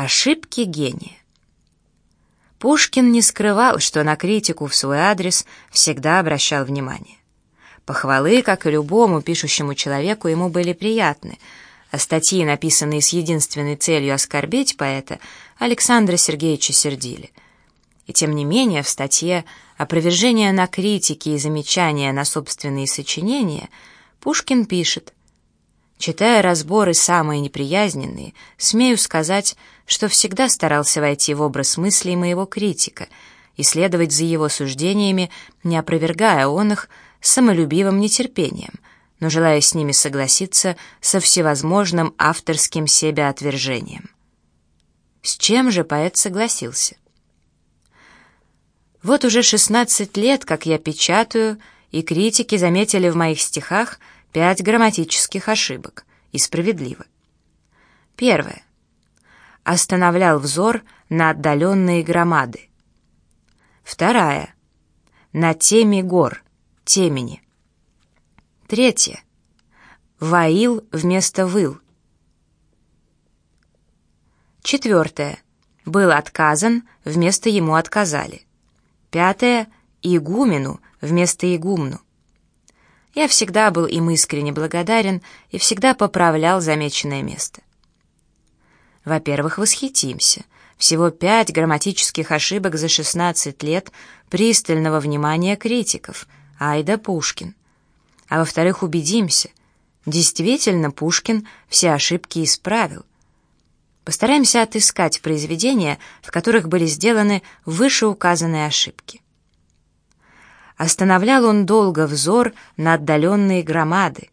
Ошибки гения. Пушкин не скрывал, что на критику в свой адрес всегда обращал внимание. Похвалы, как и любому пишущему человеку, ему были приятны, а статьи, написанные с единственной целью оскорбить поэта, Александра Сергеевича сердили. И тем не менее в статье «Опровержение на критики и замечания на собственные сочинения» Пушкин пишет Читая разборы самые неприязненные, смею сказать, что всегда старался войти в образ мыслей моего критика и следовать за его суждениями, не опровергая он их самолюбивым нетерпением, но желая с ними согласиться со всевозможным авторским себеотвержением. С чем же поэт согласился? Вот уже 16 лет, как я печатаю, и критики заметили в моих стихах – Пять грамматических ошибок. И справедливо. Первое. Останавливал взор на отдаленные громады. Вторая. На теме гор, темени. Третье. Воил вместо выл. Четвертое. Был отказан, вместо ему отказали. Пятое. Игумену вместо игумну. Я всегда был им искренне благодарен и всегда поправлял замеченное место. Во-первых, восхитимся. Всего пять грамматических ошибок за 16 лет пристального внимания критиков. Айда Пушкин. А во-вторых, убедимся. Действительно, Пушкин все ошибки исправил. Постараемся отыскать произведения, в которых были сделаны вышеуказанные ошибки. Останавливал он долго взор на отдаленные громады.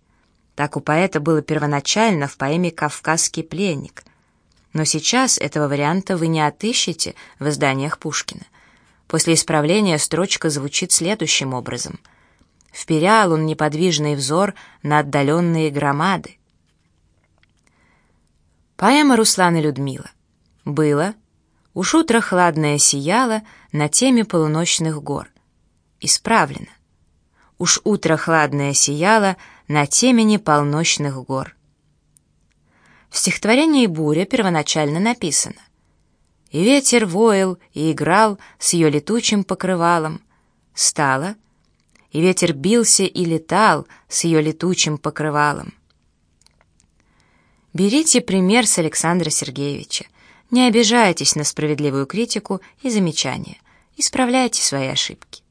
Так у поэта было первоначально в поэме «Кавказский пленник». Но сейчас этого варианта вы не отыщете в изданиях Пушкина. После исправления строчка звучит следующим образом. «Вперял он неподвижный взор на отдаленные громады». Поэма Руслана Людмила. Было. Уж утро хладное сияло на теме полуночных гор исправлено. Уж утро хладное сияло на темени полночных гор. В стихотворении «Буря» первоначально написано «И ветер воил и играл с ее летучим покрывалом». Стало «И ветер бился и летал с ее летучим покрывалом». Берите пример с Александра Сергеевича. Не обижайтесь на справедливую критику и замечания. Исправляйте свои ошибки.